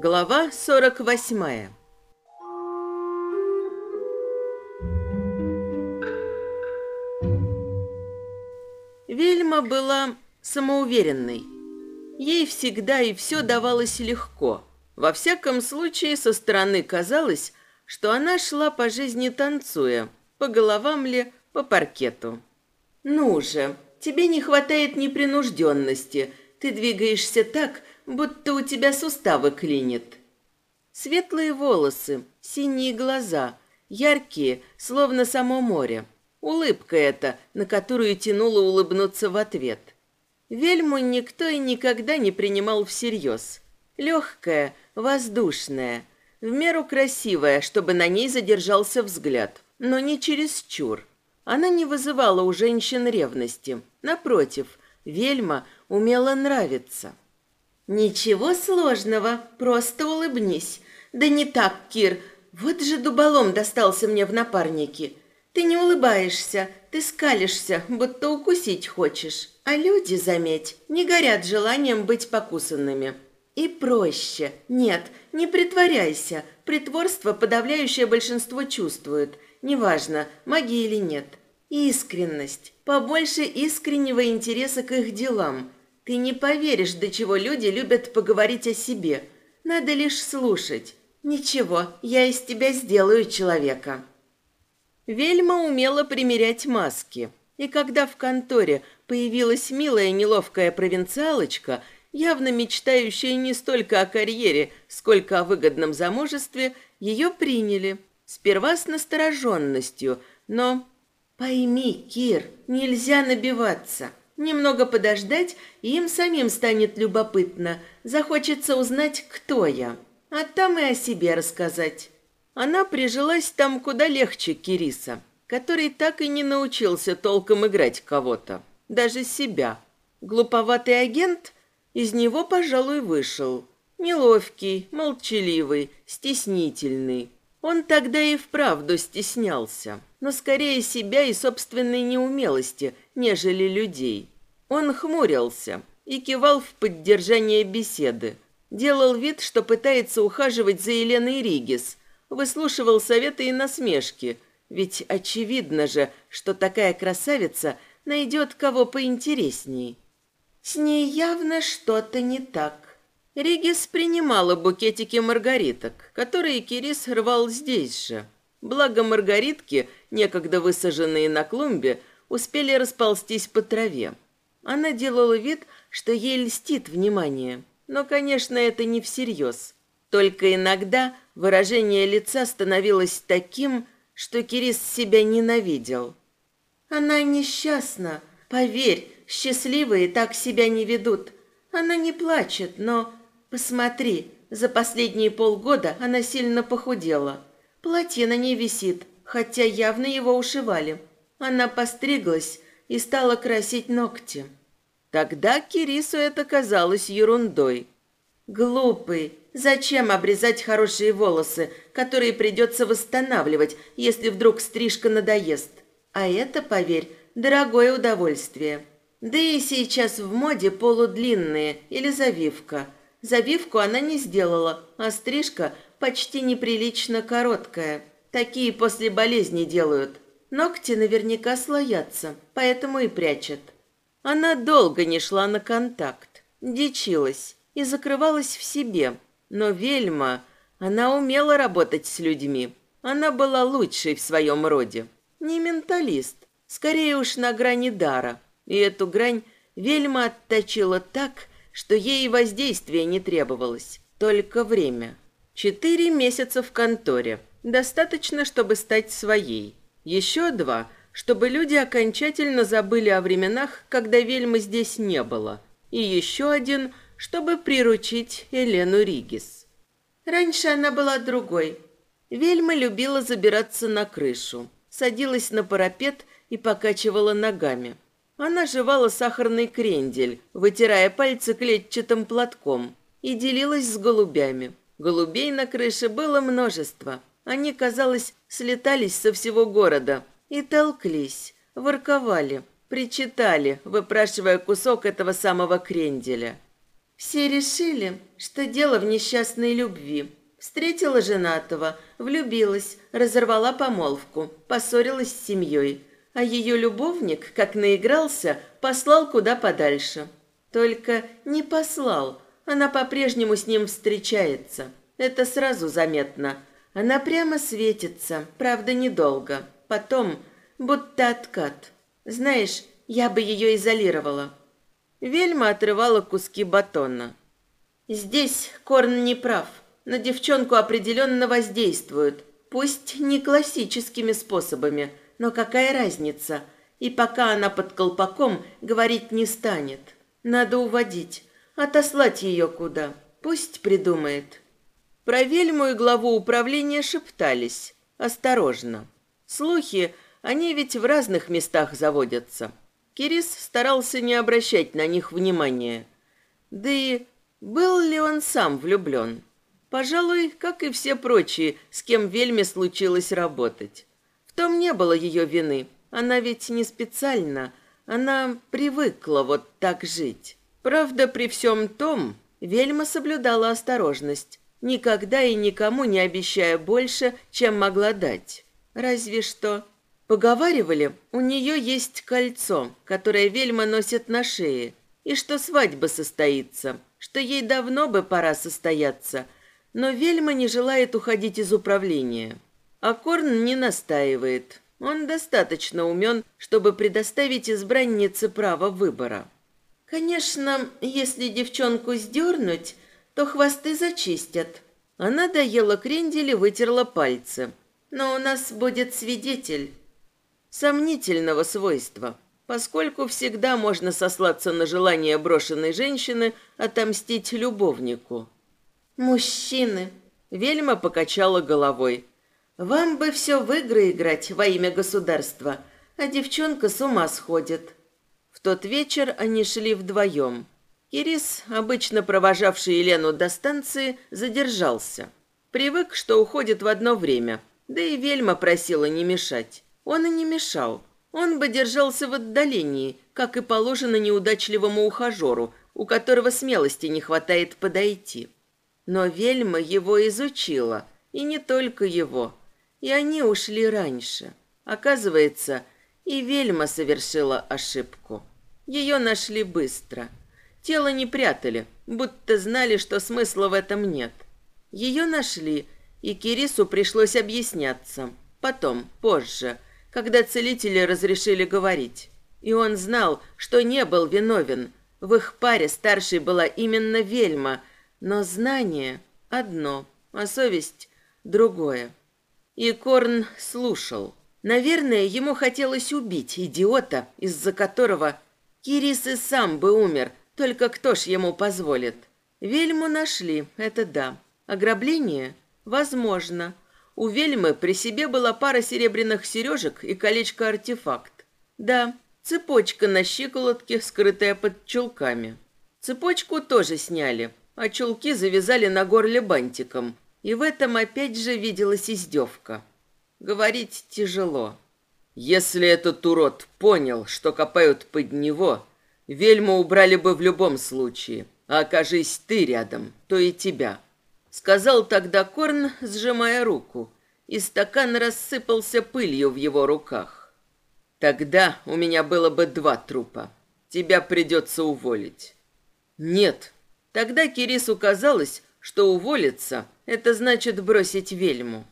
Глава 48 Вельма была самоуверенной. Ей всегда и все давалось легко. Во всяком случае, со стороны казалось, что она шла по жизни танцуя, по головам ли, по паркету. «Ну же, тебе не хватает непринужденности. Ты двигаешься так, будто у тебя суставы клинит. Светлые волосы, синие глаза, яркие, словно само море. Улыбка эта, на которую тянуло улыбнуться в ответ. Вельму никто и никогда не принимал всерьез. Легкая, воздушная, в меру красивая, чтобы на ней задержался взгляд, но не чересчур. Она не вызывала у женщин ревности. Напротив, Вельма умела нравиться. «Ничего сложного, просто улыбнись. Да не так, Кир, вот же дуболом достался мне в напарнике. Ты не улыбаешься, ты скалишься, будто укусить хочешь. А люди, заметь, не горят желанием быть покусанными. И проще. Нет, не притворяйся. Притворство подавляющее большинство чувствует. Неважно, магия или нет. Искренность. Побольше искреннего интереса к их делам – ты не поверишь, до чего люди любят поговорить о себе. Надо лишь слушать. Ничего, я из тебя сделаю человека. Вельма умела примерять маски. И когда в конторе появилась милая неловкая провинциалочка, явно мечтающая не столько о карьере, сколько о выгодном замужестве, ее приняли. Сперва с настороженностью, но... Пойми, Кир, нельзя набиваться. Немного подождать, и им самим станет любопытно. Захочется узнать, кто я. А там и о себе рассказать. Она прижилась там куда легче Кириса, который так и не научился толком играть кого-то. Даже себя. Глуповатый агент из него, пожалуй, вышел. Неловкий, молчаливый, стеснительный. Он тогда и вправду стеснялся, но скорее себя и собственной неумелости, нежели людей. Он хмурился и кивал в поддержание беседы, делал вид, что пытается ухаживать за Еленой Ригис, выслушивал советы и насмешки, ведь очевидно же, что такая красавица найдет кого поинтересней. С ней явно что-то не так. Ригис принимала букетики маргариток, которые Кирис рвал здесь же. Благо маргаритки, некогда высаженные на клумбе, успели расползтись по траве. Она делала вид, что ей льстит внимание, но, конечно, это не всерьез. Только иногда выражение лица становилось таким, что Кирис себя ненавидел. Она несчастна, поверь, счастливые так себя не ведут. Она не плачет, но Посмотри, за последние полгода она сильно похудела. Платье на ней висит, хотя явно его ушивали. Она постриглась и стала красить ногти. Тогда Кирису это казалось ерундой. Глупый, зачем обрезать хорошие волосы, которые придется восстанавливать, если вдруг стрижка надоест? А это, поверь, дорогое удовольствие. Да и сейчас в моде полудлинные или завивка – Завивку она не сделала, а стрижка почти неприлично короткая. Такие после болезни делают. Ногти наверняка слоятся, поэтому и прячет. Она долго не шла на контакт, дичилась и закрывалась в себе. Но Вельма, она умела работать с людьми. Она была лучшей в своем роде. Не менталист, скорее уж на грани дара. И эту грань Вельма отточила так, что ей воздействия не требовалось, только время. Четыре месяца в конторе. Достаточно, чтобы стать своей. Еще два, чтобы люди окончательно забыли о временах, когда Вельмы здесь не было. И еще один, чтобы приручить Елену Ригис. Раньше она была другой. Вельма любила забираться на крышу, садилась на парапет и покачивала ногами. Она жевала сахарный крендель, вытирая пальцы клетчатым платком, и делилась с голубями. Голубей на крыше было множество. Они, казалось, слетались со всего города и толклись, ворковали, причитали, выпрашивая кусок этого самого кренделя. Все решили, что дело в несчастной любви. Встретила женатого, влюбилась, разорвала помолвку, поссорилась с семьей. А ее любовник, как наигрался, послал куда подальше. Только не послал, она по-прежнему с ним встречается. Это сразу заметно. Она прямо светится, правда, недолго. Потом, будто откат. Знаешь, я бы ее изолировала. Вельма отрывала куски батона. Здесь Корн не прав. На девчонку определенно воздействуют. Пусть не классическими способами, но какая разница? И пока она под колпаком, говорить не станет. Надо уводить. Отослать ее куда? Пусть придумает. Про Вельму и главу управления шептались. Осторожно. Слухи, они ведь в разных местах заводятся. Кирис старался не обращать на них внимания. Да и был ли он сам влюблен? Пожалуй, как и все прочие, с кем Вельме случилось работать. В том не было ее вины. Она ведь не специально. Она привыкла вот так жить. Правда, при всем том, Вельма соблюдала осторожность, никогда и никому не обещая больше, чем могла дать. Разве что... Поговаривали, у нее есть кольцо, которое Вельма носит на шее, и что свадьба состоится, что ей давно бы пора состояться, но Вельма не желает уходить из управления. А Корн не настаивает. Он достаточно умен, чтобы предоставить избраннице право выбора. Конечно, если девчонку сдернуть, то хвосты зачистят. Она доела крендель и вытерла пальцы. Но у нас будет свидетель. Сомнительного свойства, поскольку всегда можно сослаться на желание брошенной женщины отомстить любовнику. «Мужчины!» — Вельма покачала головой. «Вам бы все в игры играть во имя государства, а девчонка с ума сходит». В тот вечер они шли вдвоем. Кирис, обычно провожавший Елену до станции, задержался. Привык, что уходит в одно время, да и Вельма просила не мешать. Он и не мешал. Он бы держался в отдалении, как и положено неудачливому ухажеру, у которого смелости не хватает подойти. Но Вельма его изучила, и не только его. И они ушли раньше. Оказывается, и Вельма совершила ошибку. Ее нашли быстро. Тело не прятали, будто знали, что смысла в этом нет. Ее нашли, и Кирису пришлось объясняться. Потом, позже, когда целители разрешили говорить. И он знал, что не был виновен. В их паре старшей была именно Вельма, но знание одно, а совесть другое. И Корн слушал. Наверное, ему хотелось убить идиота, из-за которого Кирис и сам бы умер, только кто ж ему позволит? Вельму нашли, это да. Ограбление? Возможно. У Вельмы при себе была пара серебряных сережек и колечко-артефакт. Да, цепочка на щиколотке, скрытая под чулками. Цепочку тоже сняли, а чулки завязали на горле бантиком. И в этом опять же виделась издевка. Говорить тяжело. Если этот урод понял, что копают под него, вельму убрали бы в любом случае. А окажись ты рядом, то и тебя. Сказал тогда Корн, сжимая руку, и стакан рассыпался пылью в его руках. Тогда у меня было бы два трупа. Тебя придется уволить. Нет. Тогда Кирису казалось, что уволиться — это значит бросить вельму.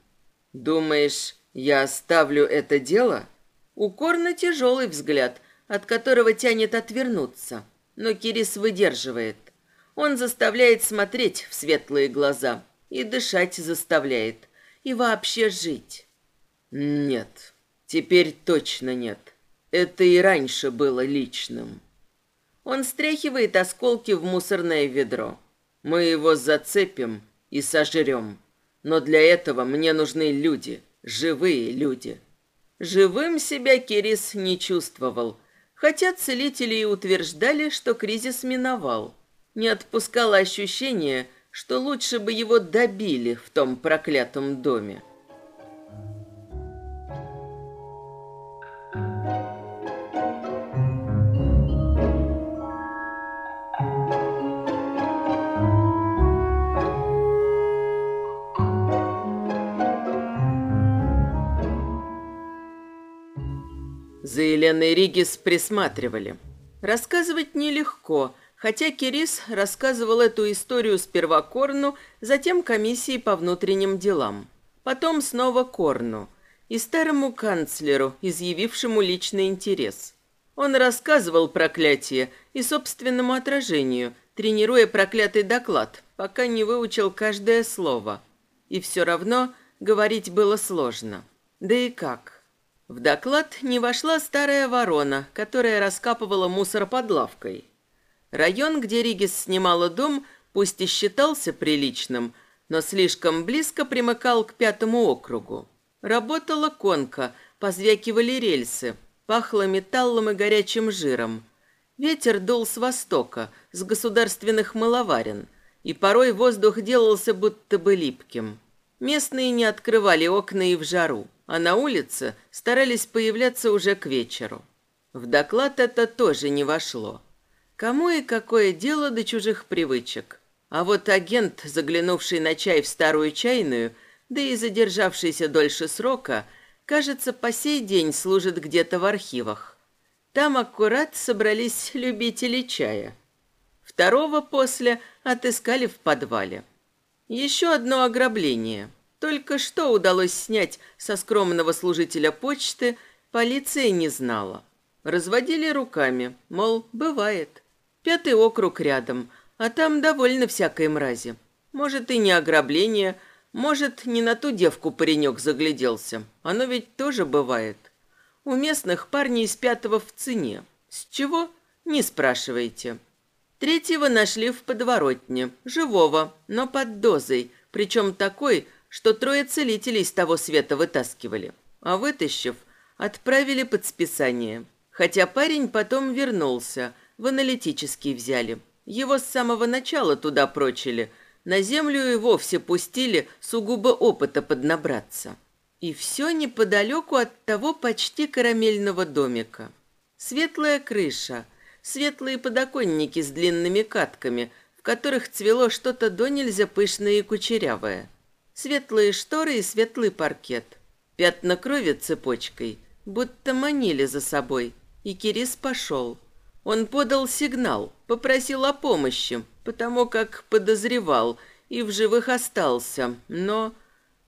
Думаешь, я оставлю это дело? У Корна тяжелый взгляд, от которого тянет отвернуться. Но Кирис выдерживает. Он заставляет смотреть в светлые глаза и дышать заставляет, и вообще жить. Нет, теперь точно нет. Это и раньше было личным. Он стряхивает осколки в мусорное ведро. Мы его зацепим и сожрем. Но для этого мне нужны люди, живые люди. Живым себя Кирис не чувствовал. Хотя целители и утверждали, что кризис миновал. Не отпускало ощущение, что лучше бы его добили в том проклятом доме. За Еленой Ригис присматривали. Рассказывать нелегко, хотя Кирис рассказывал эту историю сперва Корну, затем комиссии по внутренним делам. Потом снова Корну и старому канцлеру, изъявившему личный интерес. Он рассказывал проклятие и собственному отражению, тренируя проклятый доклад, пока не выучил каждое слово. И все равно говорить было сложно. Да и как? В доклад не вошла старая ворона, которая раскапывала мусор под лавкой. Район, где Ригис снимала дом, пусть и считался приличным, но слишком близко примыкал к пятому округу. Работала конка, позвякивали рельсы, пахло металлом и горячим жиром. Ветер дул с востока, с государственных мыловарен, и порой воздух делался будто бы липким. Местные не открывали окна и в жару а на улице старались появляться уже к вечеру. В доклад это тоже не вошло. Кому и какое дело до чужих привычек? А вот агент, заглянувший на чай в старую чайную, да и задержавшийся дольше срока, кажется, по сей день служит где-то в архивах. Там аккурат собрались любители чая. Второго после отыскали в подвале. Еще одно ограбление – только что удалось снять со скромного служителя почты, полиция не знала. Разводили руками, мол, бывает. Пятый округ рядом, а там довольно всякой мрази. Может, и не ограбление, может, не на ту девку паренек загляделся. Оно ведь тоже бывает. У местных парни из пятого в цене. С чего? Не спрашивайте. Третьего нашли в подворотне, живого, но под дозой, причем такой, что трое целителей с того света вытаскивали, а вытащив, отправили под списание. Хотя парень потом вернулся, в аналитический взяли. Его с самого начала туда прочили, на землю и вовсе пустили сугубо опыта поднабраться. И все неподалеку от того почти карамельного домика. Светлая крыша, светлые подоконники с длинными катками, в которых цвело что-то до нельзя пышное и кучерявое – Светлые шторы и светлый паркет. Пятна крови цепочкой, будто манили за собой. И Кирис пошел. Он подал сигнал, попросил о помощи, потому как подозревал и в живых остался, но...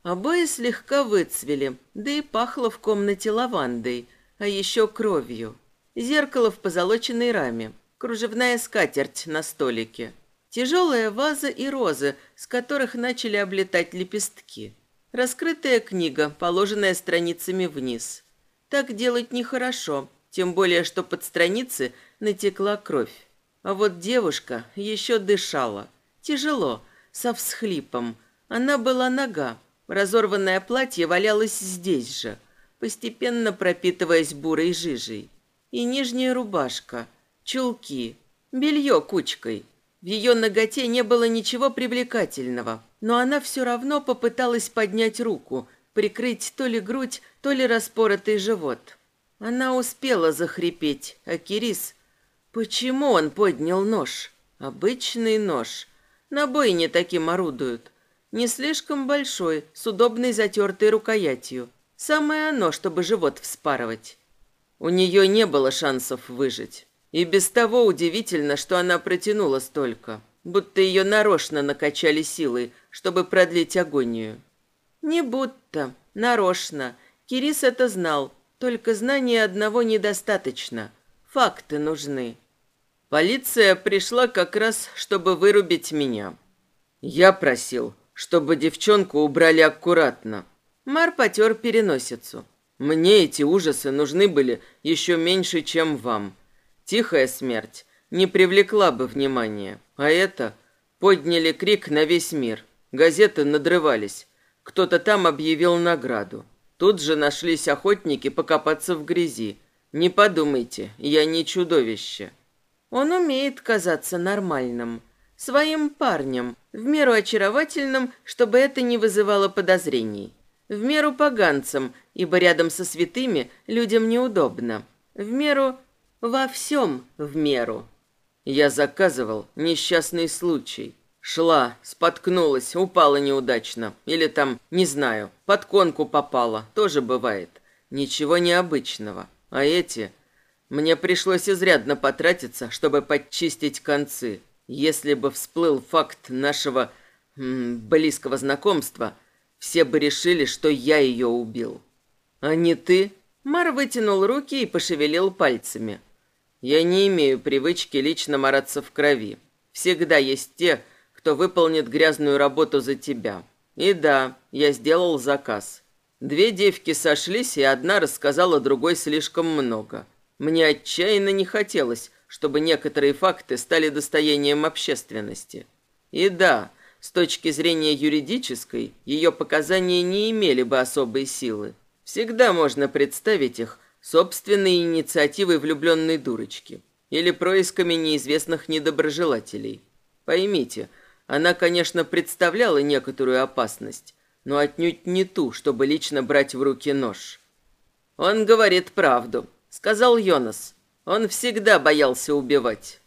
Обои слегка выцвели, да и пахло в комнате лавандой, а еще кровью. Зеркало в позолоченной раме, кружевная скатерть на столике. Тяжелая ваза и розы, с которых начали облетать лепестки. Раскрытая книга, положенная страницами вниз. Так делать нехорошо, тем более, что под страницы натекла кровь. А вот девушка еще дышала. Тяжело, со всхлипом. Она была нога. Разорванное платье валялось здесь же, постепенно пропитываясь бурой жижей. И нижняя рубашка, чулки, белье кучкой – в ее ноготе не было ничего привлекательного, но она все равно попыталась поднять руку, прикрыть то ли грудь, то ли распоротый живот. Она успела захрипеть, а Кирис... Почему он поднял нож? Обычный нож. На бойне таким орудуют. Не слишком большой, с удобной затертой рукоятью. Самое оно, чтобы живот вспарывать. У нее не было шансов выжить. И без того удивительно, что она протянула столько, будто ее нарочно накачали силой, чтобы продлить агонию. Не будто, нарочно. Кирис это знал, только знания одного недостаточно. Факты нужны. Полиция пришла как раз, чтобы вырубить меня. Я просил, чтобы девчонку убрали аккуратно. Мар потер переносицу. Мне эти ужасы нужны были еще меньше, чем вам. Тихая смерть не привлекла бы внимания, а это подняли крик на весь мир. Газеты надрывались. Кто-то там объявил награду. Тут же нашлись охотники покопаться в грязи. Не подумайте, я не чудовище. Он умеет казаться нормальным, своим парнем, в меру очаровательным, чтобы это не вызывало подозрений. В меру поганцем, ибо рядом со святыми людям неудобно. В меру... во всем в меру. Я заказывал несчастный случай. Шла, споткнулась, упала неудачно. Или там, не знаю, под конку попала. Тоже бывает. Ничего необычного. А эти... Мне пришлось изрядно потратиться, чтобы подчистить концы. Если бы всплыл факт нашего м, близкого знакомства, все бы решили, что я ее убил. А не ты? Мар вытянул руки и пошевелил пальцами. Я не имею привычки лично мараться в крови. Всегда есть те, кто выполнит грязную работу за тебя. И да, я сделал заказ. Две девки сошлись, и одна рассказала другой слишком много. Мне отчаянно не хотелось, чтобы некоторые факты стали достоянием общественности. И да, с точки зрения юридической, ее показания не имели бы особой силы. Всегда можно представить их собственной инициативой влюбленной дурочки или происками неизвестных недоброжелателей. Поймите, она, конечно, представляла некоторую опасность, но отнюдь не ту, чтобы лично брать в руки нож. «Он говорит правду», — сказал Йонас. «Он всегда боялся убивать».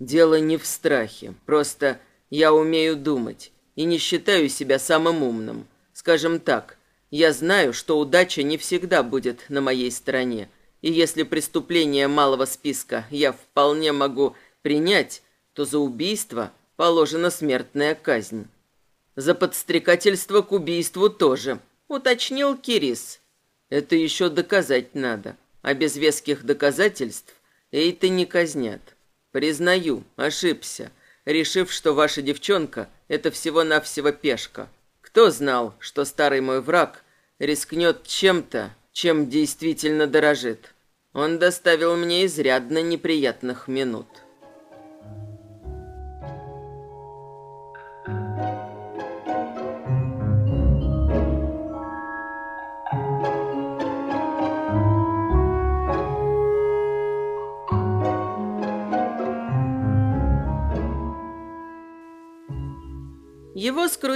«Дело не в страхе, просто я умею думать и не считаю себя самым умным. Скажем так, я знаю, что удача не всегда будет на моей стороне, и если преступление малого списка я вполне могу принять, то за убийство положена смертная казнь. За подстрекательство к убийству тоже, уточнил Кирис. Это еще доказать надо, а без веских доказательств Эйты не казнят. Признаю, ошибся, решив, что ваша девчонка – это всего-навсего пешка. Кто знал, что старый мой враг рискнет чем-то, чем действительно дорожит? Он доставил мне изрядно неприятных минут.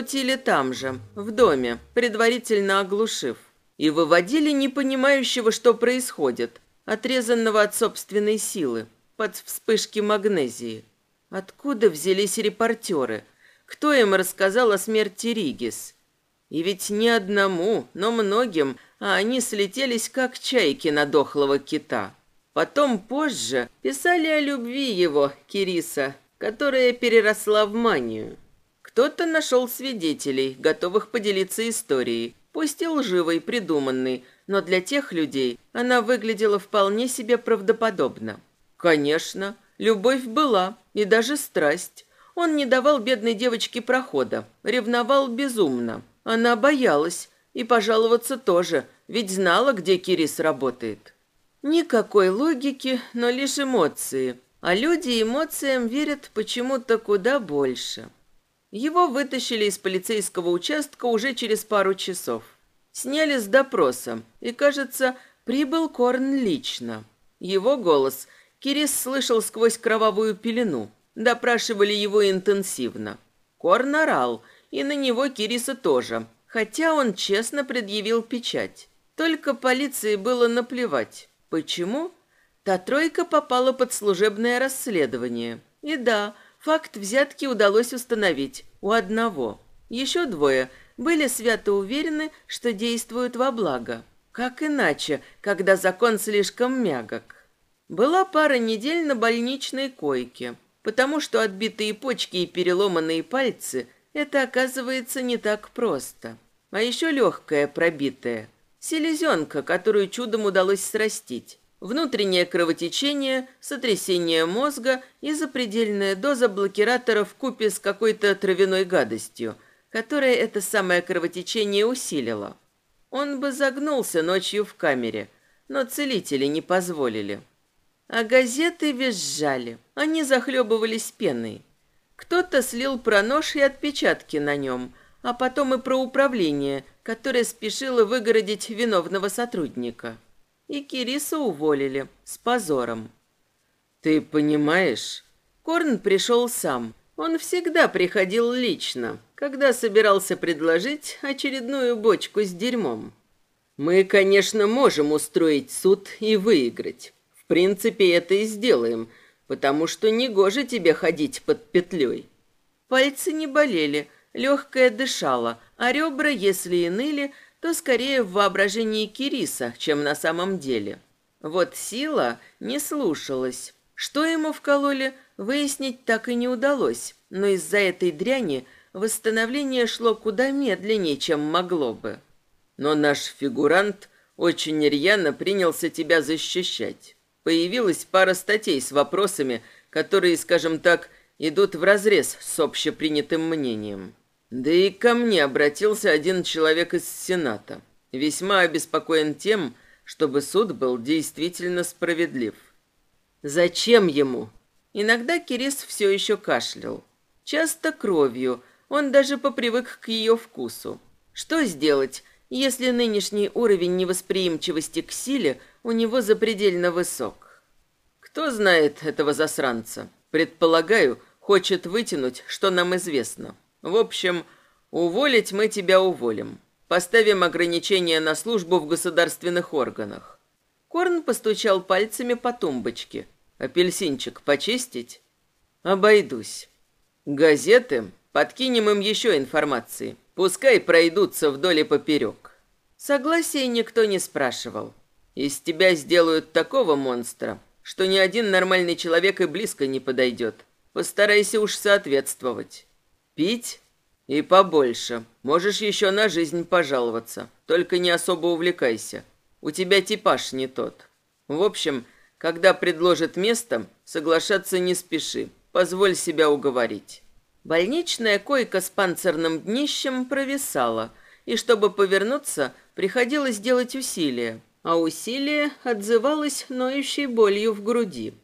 Его скрутили там же, в доме, предварительно оглушив, и выводили непонимающего, что происходит, отрезанного от собственной силы, под вспышки магнезии. Откуда взялись репортеры? Кто им рассказал о смерти Ригис? И ведь не одному, но многим, а они слетелись как чайки на дохлого кита. Потом позже писали о любви его, Кириса, которая переросла в манию. Кто-то нашел свидетелей, готовых поделиться историей, пусть и лживой, придуманной, но для тех людей она выглядела вполне себе правдоподобно. Конечно, любовь была, и даже страсть. Он не давал бедной девочке прохода, ревновал безумно. Она боялась, и пожаловаться тоже, ведь знала, где Кирис работает. Никакой логики, но лишь эмоции. А люди эмоциям верят почему-то куда больше. Его вытащили из полицейского участка уже через пару часов. Сняли с допроса, и, кажется, прибыл Корн лично. Его голос Кирис слышал сквозь кровавую пелену. Допрашивали его интенсивно. Корн орал, и на него Кириса тоже, хотя он честно предъявил печать. Только полиции было наплевать. Почему? Та тройка попала под служебное расследование. И да, Факт взятки удалось установить у одного. Еще двое были свято уверены, что действуют во благо. Как иначе, когда закон слишком мягок? Была пара недель на больничной койке, потому что отбитые почки и переломанные пальцы – это, оказывается, не так просто. А еще легкая пробитая. Селезенка, которую чудом удалось срастить внутреннее кровотечение, сотрясение мозга и запредельная доза блокиратора в купе с какой-то травяной гадостью, которая это самое кровотечение усилила. Он бы загнулся ночью в камере, но целители не позволили. А газеты визжали, они захлебывались пеной. Кто-то слил про нож и отпечатки на нем, а потом и про управление, которое спешило выгородить виновного сотрудника. И Кириса уволили с позором. «Ты понимаешь?» Корн пришел сам. Он всегда приходил лично, когда собирался предложить очередную бочку с дерьмом. «Мы, конечно, можем устроить суд и выиграть. В принципе, это и сделаем, потому что негоже тебе ходить под петлей». Пальцы не болели, легкое дышало, а ребра, если и ныли, то скорее в воображении Кириса, чем на самом деле. Вот сила не слушалась. Что ему вкололи, выяснить так и не удалось, но из-за этой дряни восстановление шло куда медленнее, чем могло бы. Но наш фигурант очень рьяно принялся тебя защищать. Появилась пара статей с вопросами, которые, скажем так, идут вразрез с общепринятым мнением. Да и ко мне обратился один человек из Сената, весьма обеспокоен тем, чтобы суд был действительно справедлив. Зачем ему? Иногда Кирис все еще кашлял. Часто кровью, он даже попривык к ее вкусу. Что сделать, если нынешний уровень невосприимчивости к силе у него запредельно высок? Кто знает этого засранца? Предполагаю, хочет вытянуть, что нам известно. В общем, уволить мы тебя уволим. Поставим ограничения на службу в государственных органах. Корн постучал пальцами по тумбочке. Апельсинчик почистить? Обойдусь. Газеты? Подкинем им еще информации. Пускай пройдутся вдоль и поперек. Согласия никто не спрашивал. Из тебя сделают такого монстра, что ни один нормальный человек и близко не подойдет. Постарайся уж соответствовать. Пить? И побольше. Можешь еще на жизнь пожаловаться. Только не особо увлекайся. У тебя типаж не тот. В общем, когда предложат место, соглашаться не спеши. Позволь себя уговорить. Больничная койка с панцирным днищем провисала, и чтобы повернуться, приходилось делать усилия, а усилие отзывалось ноющей болью в груди.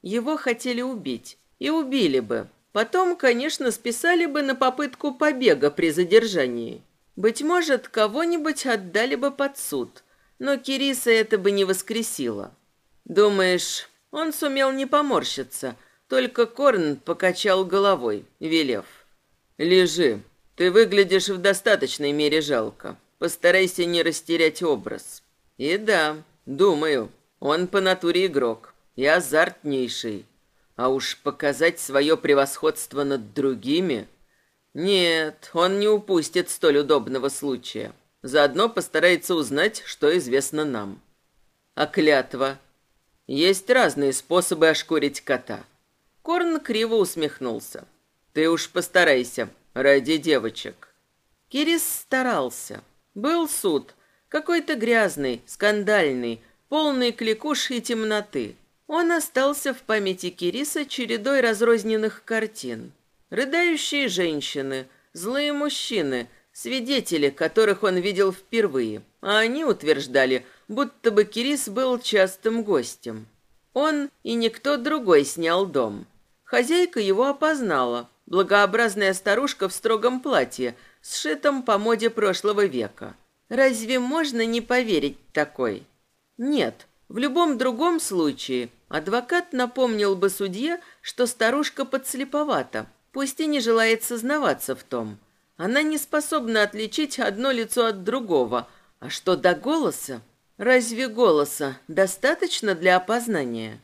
Его хотели убить, и убили бы, Потом, конечно, списали бы на попытку побега при задержании. Быть может, кого-нибудь отдали бы под суд, но Кириса это бы не воскресило. Думаешь, он сумел не поморщиться, только Корн покачал головой, велев. «Лежи, ты выглядишь в достаточной мере жалко. Постарайся не растерять образ». И да, думаю, он по натуре игрок и азартнейший. А уж показать свое превосходство над другими... Нет, он не упустит столь удобного случая. Заодно постарается узнать, что известно нам. А клятва? Есть разные способы ошкурить кота. Корн криво усмехнулся. Ты уж постарайся, ради девочек. Кирис старался. Был суд, какой-то грязный, скандальный, полный кликуш и темноты. Он остался в памяти Кириса чередой разрозненных картин. Рыдающие женщины, злые мужчины, свидетели, которых он видел впервые, а они утверждали, будто бы Кирис был частым гостем. Он и никто другой снял дом. Хозяйка его опознала, благообразная старушка в строгом платье, сшитом по моде прошлого века. Разве можно не поверить такой? Нет, в любом другом случае адвокат напомнил бы судье, что старушка подслеповата, пусть и не желает сознаваться в том. Она не способна отличить одно лицо от другого, а что до голоса? Разве голоса достаточно для опознания?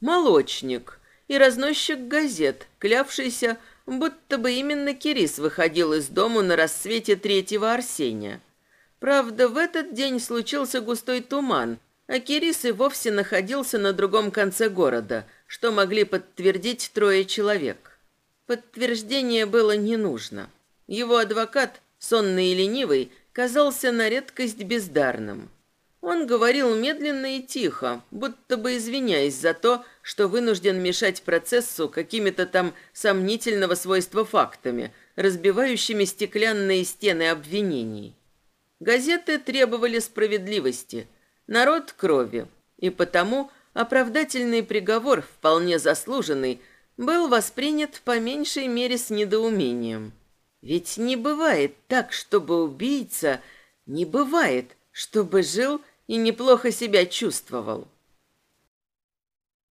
Молочник и разносчик газет, клявшийся, будто бы именно Кирис выходил из дому на рассвете третьего Арсения. Правда, в этот день случился густой туман, а Кирис и вовсе находился на другом конце города, что могли подтвердить трое человек. Подтверждение было не нужно. Его адвокат, сонный и ленивый, казался на редкость бездарным. Он говорил медленно и тихо, будто бы извиняясь за то, что вынужден мешать процессу какими-то там сомнительного свойства фактами, разбивающими стеклянные стены обвинений. Газеты требовали справедливости – народ крови, и потому оправдательный приговор, вполне заслуженный, был воспринят по меньшей мере с недоумением. Ведь не бывает так, чтобы убийца... Не бывает, чтобы жил и неплохо себя чувствовал.